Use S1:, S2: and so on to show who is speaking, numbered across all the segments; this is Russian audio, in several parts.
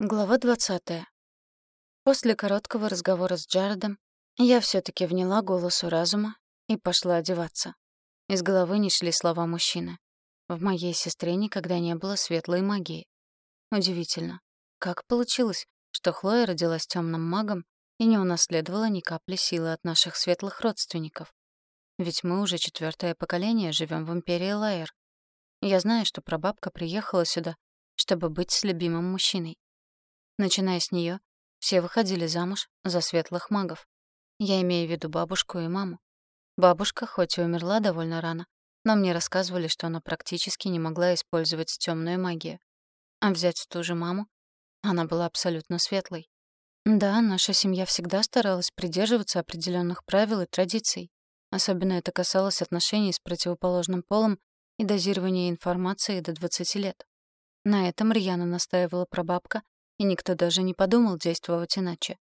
S1: Глава 20. После короткого разговора с Джаредом я все таки вняла голосу разума и пошла одеваться. Из головы не шли слова мужчины. В моей сестре никогда не было светлой магии. Удивительно. Как получилось, что Хлоя родилась темным магом и не унаследовала ни капли силы от наших светлых родственников? Ведь мы уже четвертое поколение живем в империи Лайер. Я знаю, что прабабка приехала сюда, чтобы быть с любимым мужчиной. Начиная с нее, все выходили замуж за светлых магов. Я имею в виду бабушку и маму. Бабушка хоть и умерла довольно рано, но мне рассказывали, что она практически не могла использовать темную магию. А взять ту же маму, она была абсолютно светлой. Да, наша семья всегда старалась придерживаться определенных правил и традиций. Особенно это касалось отношений с противоположным полом и дозирования информации до 20 лет. На этом рьяно настаивала прабабка, и никто даже не подумал действовать иначе.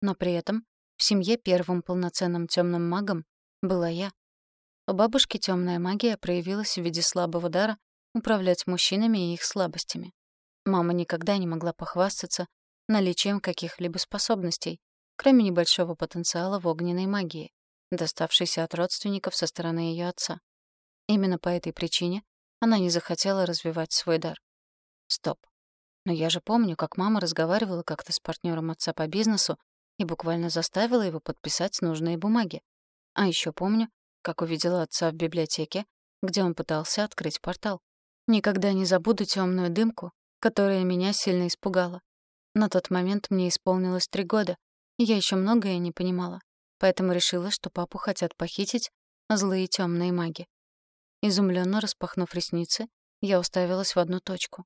S1: Но при этом в семье первым полноценным темным магом была я. У бабушки темная магия проявилась в виде слабого дара управлять мужчинами и их слабостями. Мама никогда не могла похвастаться наличием каких-либо способностей, кроме небольшого потенциала в огненной магии, доставшейся от родственников со стороны ее отца. Именно по этой причине она не захотела развивать свой дар. Стоп. Но я же помню, как мама разговаривала как-то с партнером отца по бизнесу и буквально заставила его подписать нужные бумаги. А еще помню, как увидела отца в библиотеке, где он пытался открыть портал. Никогда не забуду темную дымку, которая меня сильно испугала. На тот момент мне исполнилось три года, и я еще многое не понимала, поэтому решила, что папу хотят похитить злые темные маги. Изумленно распахнув ресницы, я уставилась в одну точку.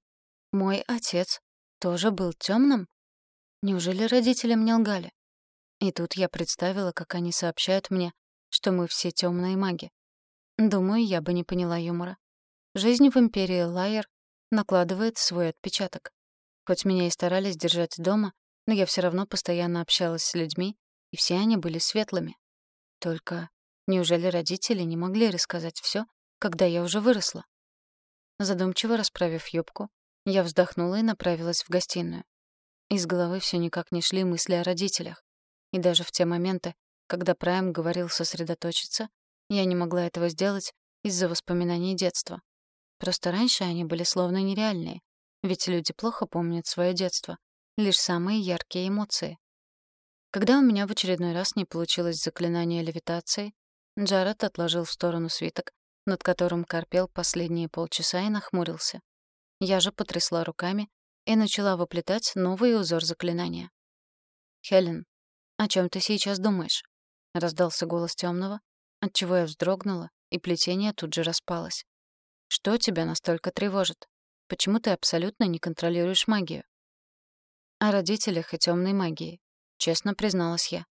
S1: Мой отец тоже был темным? Неужели родители мне лгали? И тут я представила, как они сообщают мне, что мы все темные маги. Думаю, я бы не поняла юмора. Жизнь в империи Лайер накладывает свой отпечаток. Хоть меня и старались держать дома, но я все равно постоянно общалась с людьми, и все они были светлыми. Только неужели родители не могли рассказать все, когда я уже выросла? Задумчиво расправив юбку, я вздохнула и направилась в гостиную. Из головы все никак не шли мысли о родителях. И даже в те моменты, когда Прайм говорил сосредоточиться, я не могла этого сделать из-за воспоминаний детства. Просто раньше они были словно нереальные, ведь люди плохо помнят свое детство, лишь самые яркие эмоции. Когда у меня в очередной раз не получилось заклинание левитации, Джаред отложил в сторону свиток, над которым корпел последние полчаса и нахмурился. Я же потрясла руками и начала выплетать новый узор заклинания. «Хелен, о чем ты сейчас думаешь?» — раздался голос темного, отчего я вздрогнула, и плетение тут же распалось. «Что тебя настолько тревожит? Почему ты абсолютно не контролируешь магию?» «О родителях и темной магии», — честно призналась я.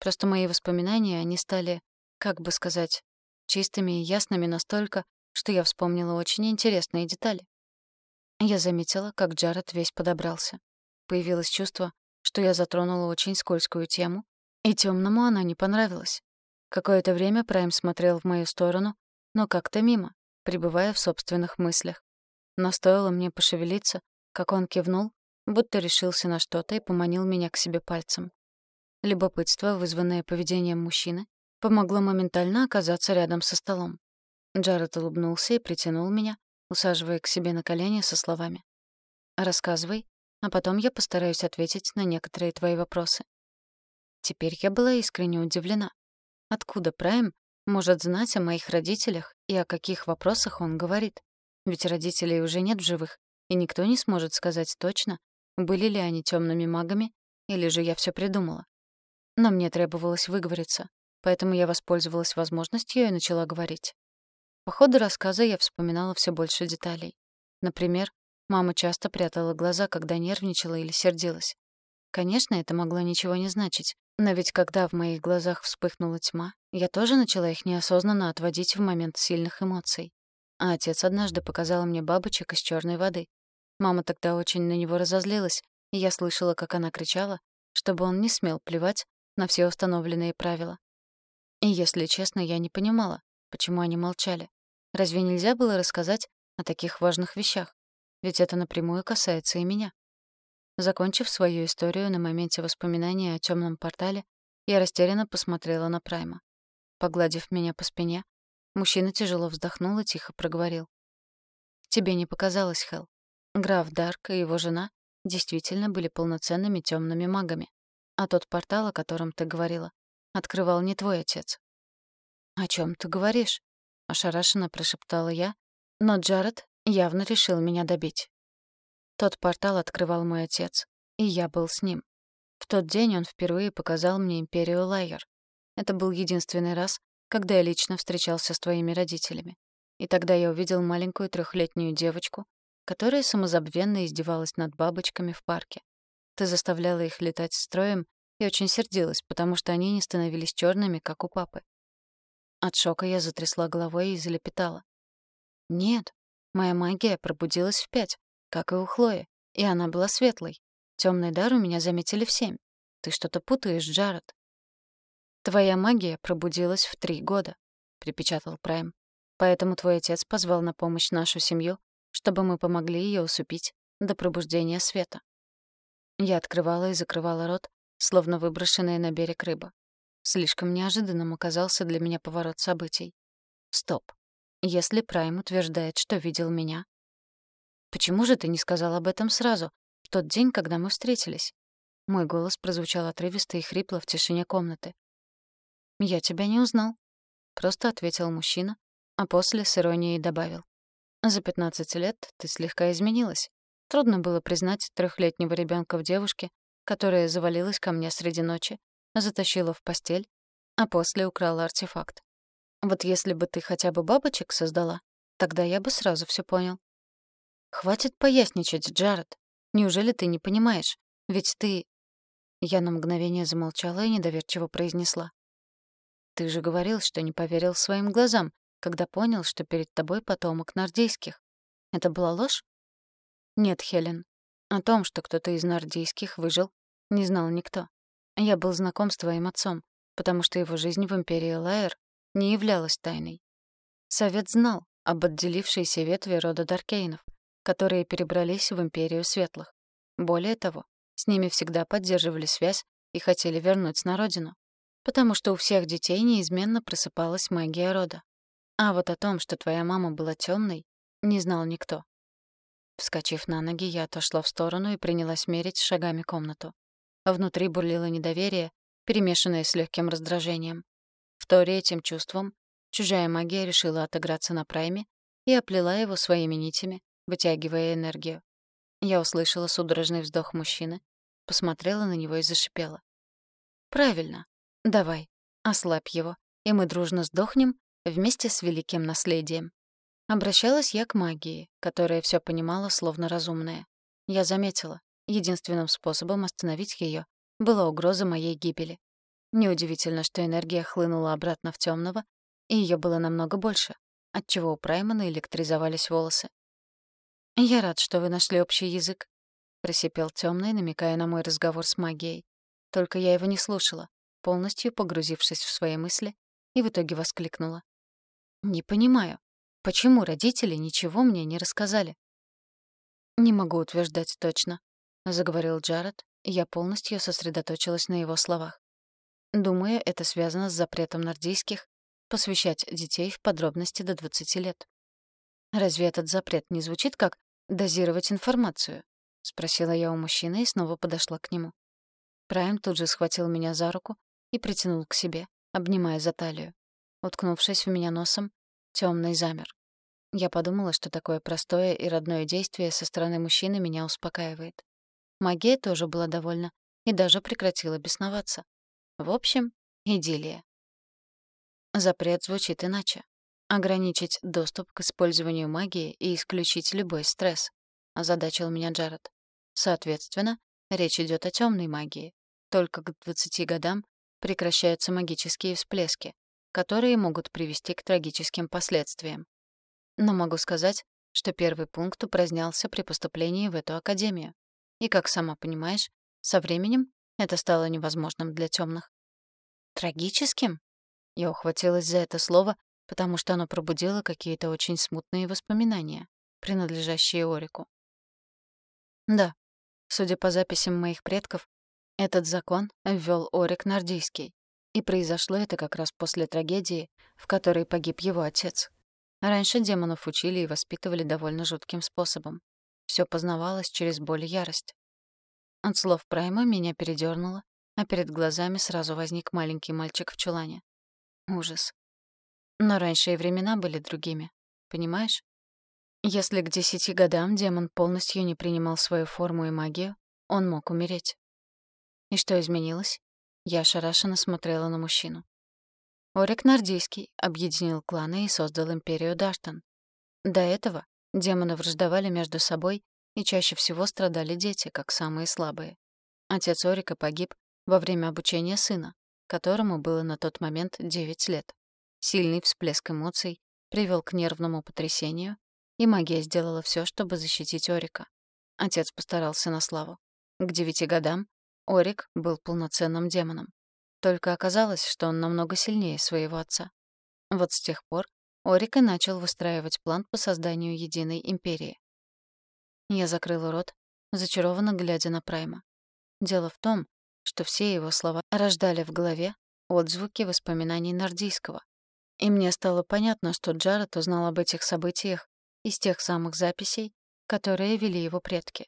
S1: Просто мои воспоминания, они стали, как бы сказать, чистыми и ясными настолько, что я вспомнила очень интересные детали. Я заметила, как Джаред весь подобрался. Появилось чувство, что я затронула очень скользкую тему, и темному она не понравилась. Какое-то время Прайм смотрел в мою сторону, но как-то мимо, пребывая в собственных мыслях. Но стоило мне пошевелиться, как он кивнул, будто решился на что-то и поманил меня к себе пальцем. Любопытство, вызванное поведением мужчины, помогло моментально оказаться рядом со столом. Джаред улыбнулся и притянул меня, усаживая к себе на колени со словами. «Рассказывай, а потом я постараюсь ответить на некоторые твои вопросы». Теперь я была искренне удивлена. Откуда Прайм может знать о моих родителях и о каких вопросах он говорит? Ведь родителей уже нет в живых, и никто не сможет сказать точно, были ли они темными магами, или же я все придумала. Но мне требовалось выговориться, поэтому я воспользовалась возможностью и начала говорить. По ходу рассказа я вспоминала все больше деталей. Например, мама часто прятала глаза, когда нервничала или сердилась. Конечно, это могло ничего не значить, но ведь когда в моих глазах вспыхнула тьма, я тоже начала их неосознанно отводить в момент сильных эмоций. А отец однажды показал мне бабочек из черной воды. Мама тогда очень на него разозлилась, и я слышала, как она кричала, чтобы он не смел плевать на все установленные правила. И, если честно, я не понимала, Почему они молчали? Разве нельзя было рассказать о таких важных вещах? Ведь это напрямую касается и меня. Закончив свою историю на моменте воспоминания о темном портале, я растерянно посмотрела на Прайма. Погладив меня по спине, мужчина тяжело вздохнул и тихо проговорил. «Тебе не показалось, Хел. Граф Дарк и его жена действительно были полноценными темными магами. А тот портал, о котором ты говорила, открывал не твой отец». «О чем ты говоришь?» — ошарашенно прошептала я, но Джаред явно решил меня добить. Тот портал открывал мой отец, и я был с ним. В тот день он впервые показал мне империю Лайер. Это был единственный раз, когда я лично встречался с твоими родителями. И тогда я увидел маленькую трехлетнюю девочку, которая самозабвенно издевалась над бабочками в парке. Ты заставляла их летать строем и очень сердилась, потому что они не становились черными, как у папы. От шока я затрясла головой и залепетала. «Нет, моя магия пробудилась в пять, как и у Хлои, и она была светлой. Темный дар у меня заметили в семь. Ты что-то путаешь, Джаред. Твоя магия пробудилась в три года, припечатал Прайм. Поэтому твой отец позвал на помощь нашу семью, чтобы мы помогли ее усыпить до пробуждения света. Я открывала и закрывала рот, словно выброшенная на берег рыба. Слишком неожиданным оказался для меня поворот событий. Стоп. Если Прайм утверждает, что видел меня, Почему же ты не сказал об этом сразу, в тот день, когда мы встретились?» Мой голос прозвучал отрывисто и хрипло в тишине комнаты. «Я тебя не узнал», — просто ответил мужчина, а после с иронией добавил. «За 15 лет ты слегка изменилась. Трудно было признать трехлетнего ребенка в девушке, которая завалилась ко мне среди ночи, затащила в постель, а после украла артефакт. Вот если бы ты хотя бы бабочек создала, тогда я бы сразу все понял. «Хватит поясничать, Джаред. Неужели ты не понимаешь? Ведь ты...» Я на мгновение замолчала и недоверчиво произнесла. «Ты же говорил, что не поверил своим глазам, когда понял, что перед тобой потомок нордейских. Это была ложь?» «Нет, Хелен. О том, что кто-то из нордейских выжил, не знал никто. Я был знаком с твоим отцом, потому что его жизнь в Империи Лайер не являлась тайной. Совет знал об отделившейся ветви рода Даркейнов, которые перебрались в Империю Светлых. Более того, с ними всегда поддерживали связь и хотели вернуть на родину, потому что у всех детей неизменно просыпалась магия рода. А вот о том, что твоя мама была темной, не знал никто. Вскочив на ноги, я отошла в сторону и принялась мерить шагами комнату. Внутри бурлило недоверие, перемешанное с легким раздражением. В Торе этим чувством чужая магия решила отыграться на прайме и оплела его своими нитями, вытягивая энергию. Я услышала судорожный вздох мужчины, посмотрела на него и зашипела. «Правильно. Давай, ослабь его, и мы дружно сдохнем вместе с великим наследием». Обращалась я к магии, которая все понимала словно разумная. Я заметила, единственным способом остановить ее была угроза моей гибели. Неудивительно, что энергия хлынула обратно в темного, и ее было намного больше, отчего у Праймана электризовались волосы. «Я рад, что вы нашли общий язык», — просипел темный, намекая на мой разговор с магией. Только я его не слушала, полностью погрузившись в свои мысли, и в итоге воскликнула. «Не понимаю, почему родители ничего мне не рассказали?» «Не могу утверждать точно», — заговорил Джаред, и я полностью сосредоточилась на его словах. Думаю, это связано с запретом нордийских посвящать детей в подробности до 20 лет. Разве этот запрет не звучит как дозировать информацию?» — спросила я у мужчины и снова подошла к нему. Прайм тут же схватил меня за руку и притянул к себе, обнимая за талию. Уткнувшись в меня носом, темный замер. Я подумала, что такое простое и родное действие со стороны мужчины меня успокаивает. Магия тоже была довольна и даже прекратила бесноваться. В общем, идиллия. Запрет звучит иначе ограничить доступ к использованию магии и исключить любой стресс, озадачил меня Джаред. Соответственно, речь идет о темной магии. Только к 20 годам прекращаются магические всплески, которые могут привести к трагическим последствиям. Но могу сказать, что первый пункт упразднялся при поступлении в эту академию. И, как сама понимаешь, со временем это стало невозможным для темных. Трагическим? Я ухватилась за это слово, потому что оно пробудило какие-то очень смутные воспоминания, принадлежащие Орику. Да, Судя по записям моих предков, этот закон ввел Орик Нордийский. И произошло это как раз после трагедии, в которой погиб его отец. Раньше демонов учили и воспитывали довольно жутким способом. Все познавалось через боль и ярость. От слов Прайма меня передёрнуло, а перед глазами сразу возник маленький мальчик в чулане. Ужас. Но раньше и времена были другими, понимаешь? Если к десяти годам демон полностью не принимал свою форму и магию, он мог умереть. И что изменилось? Я ошарашенно смотрела на мужчину. Орик Нордийский объединил кланы и создал империю Даштан. До этого демоны враждовали между собой, и чаще всего страдали дети, как самые слабые. Отец Орика погиб во время обучения сына, которому было на тот момент 9 лет. Сильный всплеск эмоций привел к нервному потрясению, и магия сделала все, чтобы защитить Орика. Отец постарался на славу. К девяти годам Орик был полноценным демоном. Только оказалось, что он намного сильнее своего отца. Вот с тех пор Орик и начал выстраивать план по созданию единой империи. Я закрыла рот, зачарованно глядя на Прайма. Дело в том, что все его слова рождали в голове отзвуки воспоминаний Нордийского. И мне стало понятно, что Джаред узнал об этих событиях из тех самых записей, которые вели его предки.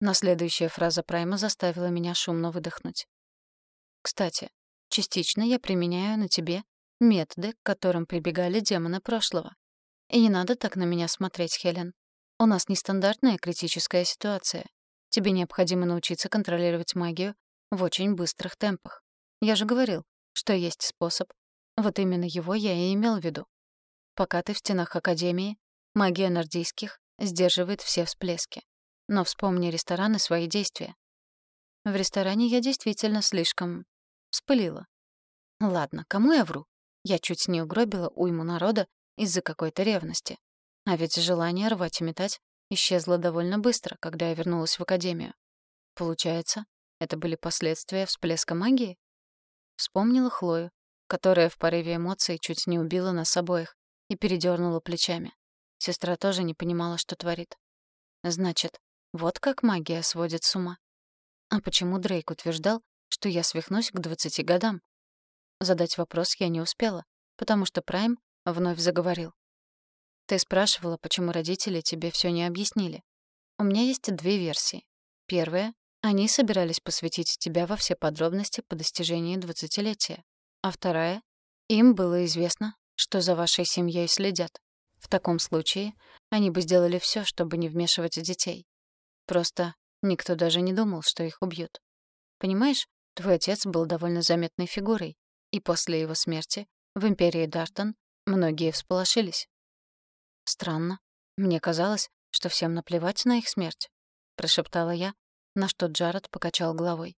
S1: Но следующая фраза Прайма заставила меня шумно выдохнуть. Кстати, частично я применяю на тебе методы, к которым прибегали демоны прошлого. И не надо так на меня смотреть, Хелен. У нас нестандартная критическая ситуация. Тебе необходимо научиться контролировать магию в очень быстрых темпах. Я же говорил, что есть способ. Вот именно его я и имел в виду. Пока ты в стенах Академии, Магия нордийских сдерживает все всплески. Но вспомни ресторан и свои действия. В ресторане я действительно слишком вспылила. Ладно, кому я вру? Я чуть не угробила уйму народа из-за какой-то ревности. А ведь желание рвать и метать исчезло довольно быстро, когда я вернулась в академию. Получается, это были последствия всплеска магии? Вспомнила Хлою, которая в порыве эмоций чуть не убила нас обоих и передернула плечами. Сестра тоже не понимала, что творит. Значит, вот как магия сводит с ума. А почему Дрейк утверждал, что я свихнусь к 20 годам? Задать вопрос я не успела, потому что Прайм вновь заговорил. Ты спрашивала, почему родители тебе все не объяснили. У меня есть две версии. Первая — они собирались посвятить тебя во все подробности по достижении двадцатилетия. А вторая — им было известно, что за вашей семьей следят. В таком случае они бы сделали все, чтобы не вмешивать детей. Просто никто даже не думал, что их убьют. Понимаешь, твой отец был довольно заметной фигурой, и после его смерти в империи Дартон многие всполошились. Странно. Мне казалось, что всем наплевать на их смерть, прошептала я, на что Джаред покачал головой.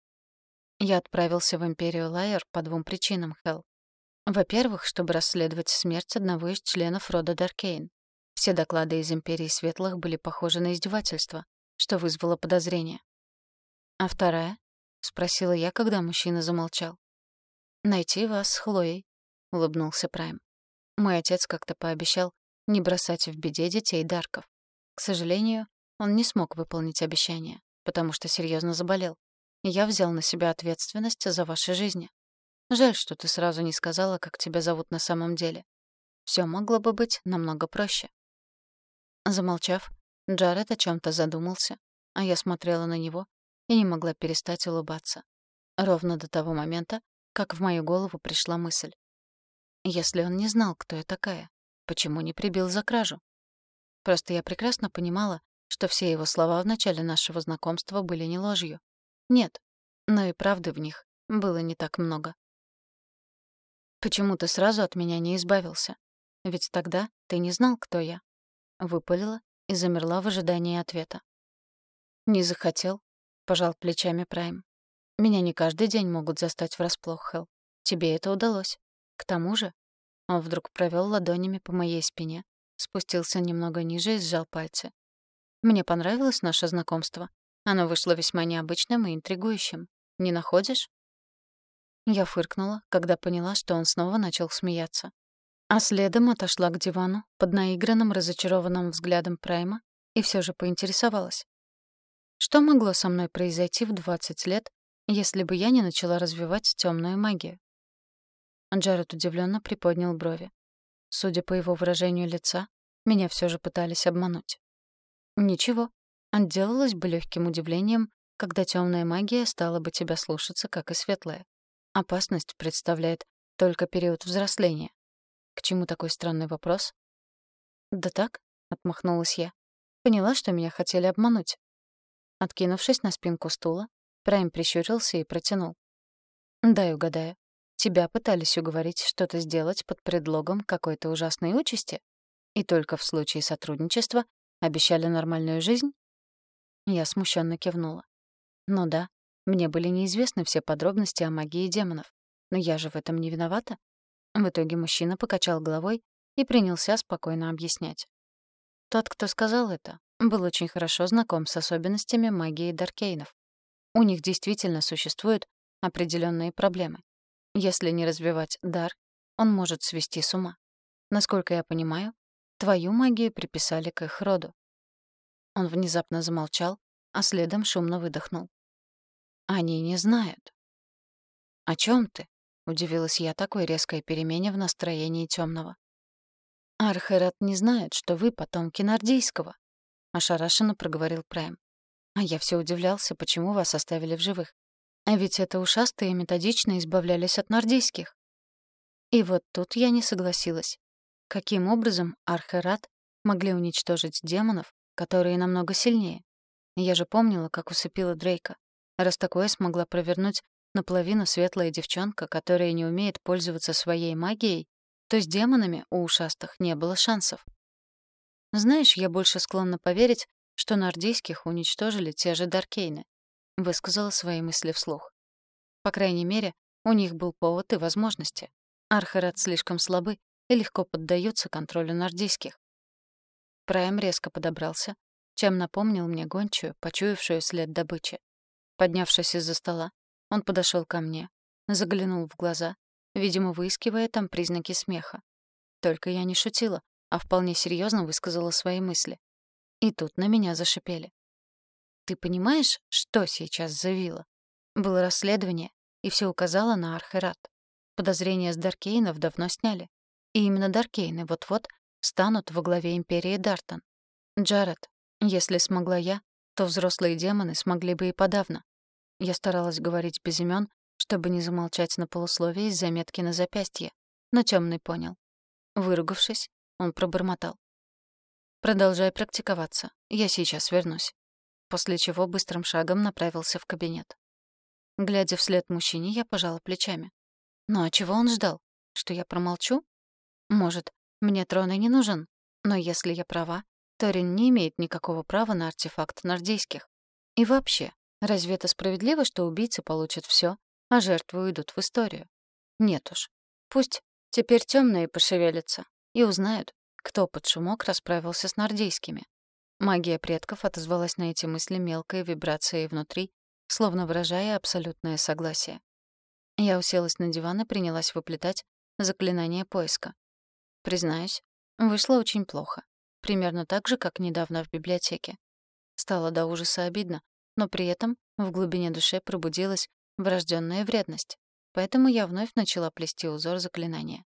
S1: Я отправился в империю Лайер по двум причинам, Хелл. Во-первых, чтобы расследовать смерть одного из членов рода Даркейн. Все доклады из Империи Светлых были похожи на издевательство, что вызвало подозрение. «А вторая?» — спросила я, когда мужчина замолчал. «Найти вас с Хлоей», — улыбнулся Прайм. Мой отец как-то пообещал не бросать в беде детей Дарков. К сожалению, он не смог выполнить обещание, потому что серьезно заболел. Я взял на себя ответственность за ваши жизни. Жаль, что ты сразу не сказала, как тебя зовут на самом деле. Все могло бы быть намного проще. Замолчав, Джаред о чем то задумался, а я смотрела на него и не могла перестать улыбаться. Ровно до того момента, как в мою голову пришла мысль. Если он не знал, кто я такая, почему не прибил за кражу? Просто я прекрасно понимала, что все его слова в начале нашего знакомства были не ложью. Нет, но и правды в них было не так много. Почему ты сразу от меня не избавился? Ведь тогда ты не знал, кто я. Выпалила и замерла в ожидании ответа. Не захотел, пожал плечами Прайм. Меня не каждый день могут застать врасплох, Хел. Тебе это удалось. К тому же, он вдруг провел ладонями по моей спине, спустился немного ниже и сжал пальцы. Мне понравилось наше знакомство. Оно вышло весьма необычным и интригующим. Не находишь? Я фыркнула, когда поняла, что он снова начал смеяться. А следом отошла к дивану под наигранным разочарованным взглядом Прайма и все же поинтересовалась. Что могло со мной произойти в 20 лет, если бы я не начала развивать темную магию? Джаред удивленно приподнял брови. Судя по его выражению лица, меня все же пытались обмануть. Ничего, отделалась бы легким удивлением, когда темная магия стала бы тебя слушаться, как и светлая. Опасность представляет только период взросления. К чему такой странный вопрос? «Да так», — отмахнулась я. Поняла, что меня хотели обмануть. Откинувшись на спинку стула, Прайм прищурился и протянул. «Дай угадаю. Тебя пытались уговорить что-то сделать под предлогом какой-то ужасной участи? И только в случае сотрудничества обещали нормальную жизнь?» Я смущенно кивнула. «Ну да, мне были неизвестны все подробности о магии демонов. Но я же в этом не виновата». В итоге мужчина покачал головой и принялся спокойно объяснять. Тот, кто сказал это, был очень хорошо знаком с особенностями магии Даркейнов. У них действительно существуют определенные проблемы. Если не развивать дар, он может свести с ума. Насколько я понимаю, твою магию приписали к их роду. Он внезапно замолчал, а следом шумно выдохнул. Они не знают. О чем ты? удивилась я такой резкой перемене в настроении темного. Архерат не знает, что вы потомки Нордийского, ошарашенно проговорил Прайм. А я все удивлялся, почему вас оставили в живых. А ведь это ушастые методично избавлялись от нордийских. И вот тут я не согласилась. Каким образом Архерат могли уничтожить демонов, которые намного сильнее? Я же помнила, как усыпила Дрейка. Раз такое смогла провернуть наполовину светлая девчонка, которая не умеет пользоваться своей магией, то с демонами у ушастых не было шансов. Знаешь, я больше склонна поверить, что нордийских уничтожили те же Даркейны высказала свои мысли вслух. По крайней мере, у них был повод и возможности. Архарат слишком слабы и легко поддаются контролю нордийских. Прайм резко подобрался, чем напомнил мне гончую, почуявшую след добычи. Поднявшись из-за стола, он подошел ко мне, заглянул в глаза, видимо, выискивая там признаки смеха. Только я не шутила, а вполне серьезно высказала свои мысли. И тут на меня зашипели. Ты понимаешь, что сейчас завило? Было расследование, и все указало на Архерат. Подозрения с Даркейнов давно сняли. И именно Даркейны вот-вот станут во главе империи Дартон. Джаред, если смогла я, то взрослые демоны смогли бы и подавно. Я старалась говорить без имен, чтобы не замолчать на полусловие из заметки на запястье, но темный понял. Выругавшись, он пробормотал. «Продолжай практиковаться. Я сейчас вернусь» после чего быстрым шагом направился в кабинет. Глядя вслед мужчине, я пожала плечами. Ну а чего он ждал? Что я промолчу? Может, мне трон и не нужен, но если я права, Торин не имеет никакого права на артефакт нордейских. И вообще, разве это справедливо, что убийцы получат все, а жертвы уйдут в историю? Нет уж. Пусть теперь темные пошевелятся и узнают, кто под шумок расправился с нордейскими. Магия предков отозвалась на эти мысли мелкой вибрацией внутри, словно выражая абсолютное согласие. Я уселась на диван и принялась выплетать заклинание поиска. Признаюсь, вышло очень плохо. Примерно так же, как недавно в библиотеке. Стало до ужаса обидно, но при этом в глубине души пробудилась врожденная вредность. Поэтому я вновь начала плести узор заклинания.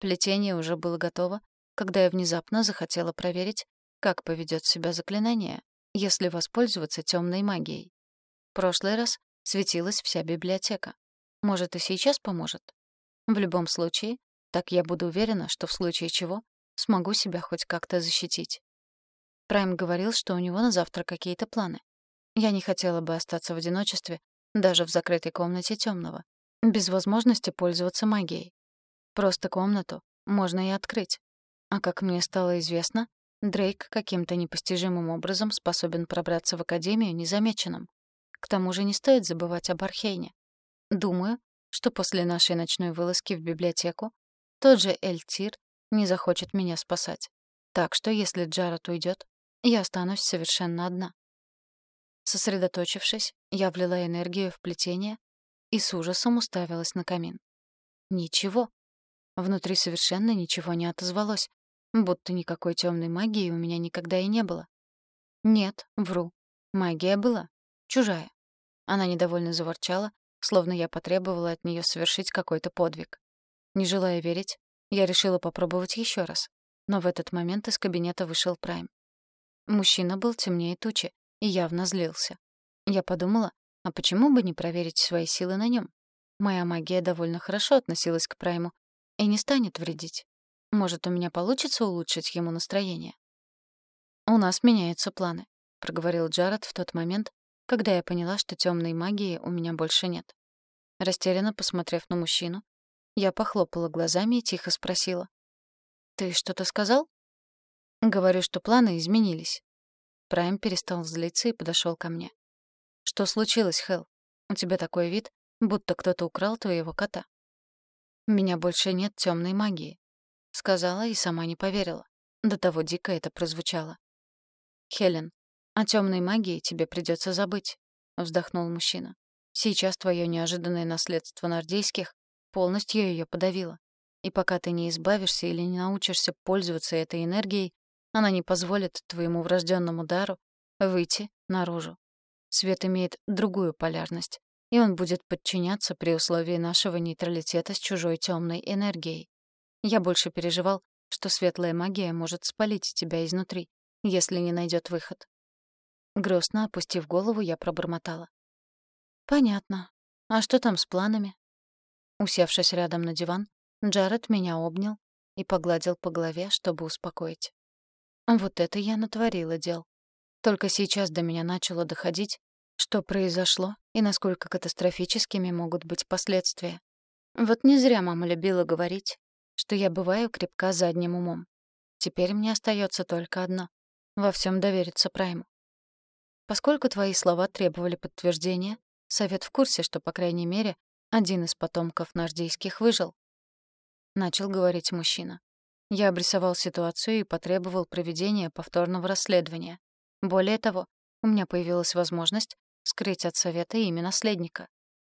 S1: Плетение уже было готово, когда я внезапно захотела проверить, как поведет себя заклинание, если воспользоваться темной магией. Прошлый раз светилась вся библиотека. Может, и сейчас поможет? В любом случае, так я буду уверена, что в случае чего смогу себя хоть как-то защитить. Прайм говорил, что у него на завтра какие-то планы. Я не хотела бы остаться в одиночестве, даже в закрытой комнате темного, без возможности пользоваться магией. Просто комнату можно и открыть. А как мне стало известно, Дрейк каким-то непостижимым образом способен пробраться в Академию незамеченным. К тому же не стоит забывать об Архейне. Думаю, что после нашей ночной вылазки в библиотеку тот же Эльтир не захочет меня спасать. Так что, если Джаред уйдет, я останусь совершенно одна. Сосредоточившись, я влила энергию в плетение и с ужасом уставилась на камин. Ничего. Внутри совершенно ничего не отозвалось, будто никакой темной магии у меня никогда и не было. Нет, вру. Магия была. Чужая. Она недовольно заворчала, словно я потребовала от нее совершить какой-то подвиг. Не желая верить, я решила попробовать еще раз. Но в этот момент из кабинета вышел Прайм. Мужчина был темнее тучи и явно злился. Я подумала, а почему бы не проверить свои силы на нем? Моя магия довольно хорошо относилась к Прайму и не станет вредить. Может, у меня получится улучшить ему настроение? «У нас меняются планы», — проговорил Джаред в тот момент, когда я поняла, что темной магии у меня больше нет. Растерянно посмотрев на мужчину, я похлопала глазами и тихо спросила. «Ты что-то сказал?» «Говорю, что планы изменились». Прайм перестал злиться и подошел ко мне. «Что случилось, Хелл? У тебя такой вид, будто кто-то украл твоего кота». «У меня больше нет темной магии», — сказала и сама не поверила. До того дико это прозвучало. «Хелен, о темной магии тебе придется забыть», — вздохнул мужчина. «Сейчас твое неожиданное наследство нордейских полностью ее подавило. И пока ты не избавишься или не научишься пользоваться этой энергией, она не позволит твоему врожденному дару выйти наружу. Свет имеет другую полярность, и он будет подчиняться при условии нашего нейтралитета с чужой темной энергией. Я больше переживал, что светлая магия может спалить тебя изнутри, если не найдет выход. Грустно опустив голову, я пробормотала. «Понятно. А что там с планами?» Усевшись рядом на диван, Джаред меня обнял и погладил по голове, чтобы успокоить. Вот это я натворила дел. Только сейчас до меня начало доходить, что произошло и насколько катастрофическими могут быть последствия. Вот не зря мама любила говорить, что я бываю крепка задним умом. Теперь мне остается только одно — во всем довериться Прайму. Поскольку твои слова требовали подтверждения, совет в курсе, что, по крайней мере, один из потомков нордийских выжил. Начал говорить мужчина. Я обрисовал ситуацию и потребовал проведения повторного расследования. Более того, у меня появилась возможность скрыть от совета имя наследника.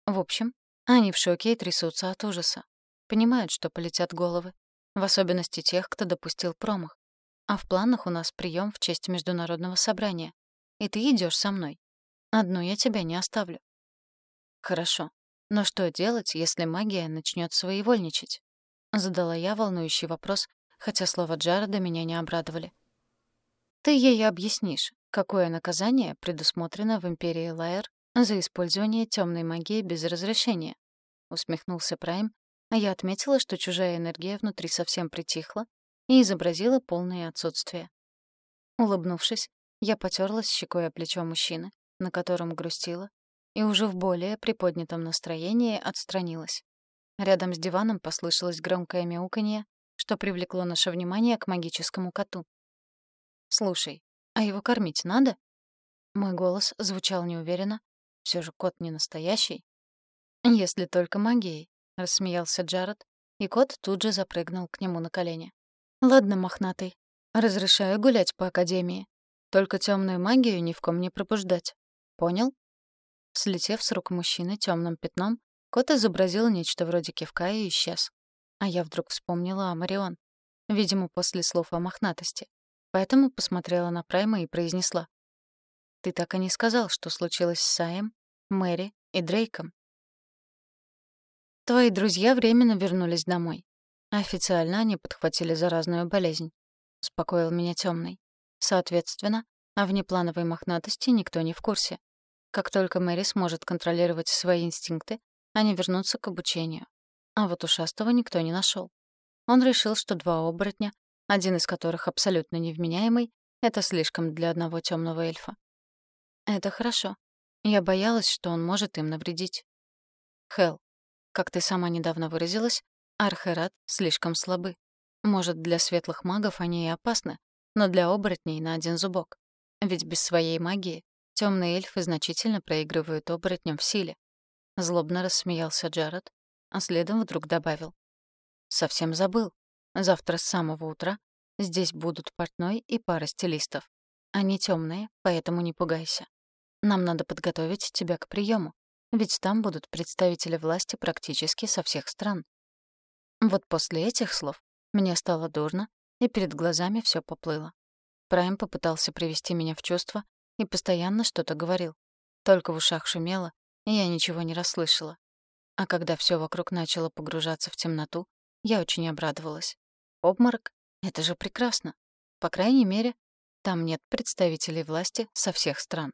S1: В общем, они в шоке и трясутся от ужаса. Понимают, что полетят головы. В особенности тех, кто допустил промах. А в планах у нас прием в честь международного собрания. И ты идешь со мной. Одну я тебя не оставлю. Хорошо. Но что делать, если магия начнет своевольничать? Задала я волнующий вопрос, хотя слова Джареда меня не обрадовали. Ты ей объяснишь, какое наказание предусмотрено в Империи Лайер за использование темной магии без разрешения. Усмехнулся Прайм, а я отметила, что чужая энергия внутри совсем притихла и изобразила полное отсутствие. Улыбнувшись, я потерлась щекой о плечо мужчины, на котором грустила, и уже в более приподнятом настроении отстранилась. Рядом с диваном послышалось громкое мяуканье, что привлекло наше внимание к магическому коту. «Слушай, а его кормить надо?» Мой голос звучал неуверенно. Все же кот не настоящий. «Если только магией», — рассмеялся Джаред, и кот тут же запрыгнул к нему на колени. «Ладно, мохнатый, разрешаю гулять по Академии. Только темную магию ни в ком не пробуждать. Понял?» Слетев с рук мужчины темным пятном, кот изобразил нечто вроде кивка и исчез. А я вдруг вспомнила о Марион. Видимо, после слов о мохнатости. Поэтому посмотрела на Прайма и произнесла. «Ты так и не сказал, что случилось с Саем, Мэри и Дрейком». «Твои друзья временно вернулись домой. Официально они подхватили заразную болезнь», — успокоил меня темный. «Соответственно, о внеплановой мохнатости никто не в курсе. Как только Мэри сможет контролировать свои инстинкты, они вернутся к обучению. А вот ушастого никто не нашел. Он решил, что два оборотня, один из которых абсолютно невменяемый, это слишком для одного темного эльфа. Это хорошо. Я боялась, что он может им навредить. Хел, как ты сама недавно выразилась, Архерат слишком слабы. Может, для светлых магов они и опасны, но для оборотней на один зубок. Ведь без своей магии Темные эльфы значительно проигрывают оборотням в силе. Злобно рассмеялся Джаред, а следом вдруг добавил. Совсем забыл. Завтра с самого утра здесь будут портной и пара стилистов. Они темные, поэтому не пугайся. Нам надо подготовить тебя к приему, ведь там будут представители власти практически со всех стран. Вот после этих слов мне стало дурно, и перед глазами все поплыло. Прайм попытался привести меня в чувство, и постоянно что-то говорил. Только в ушах шумело, и я ничего не расслышала. А когда все вокруг начало погружаться в темноту, я очень обрадовалась. Обморок — это же прекрасно. По крайней мере, там нет представителей власти со всех стран.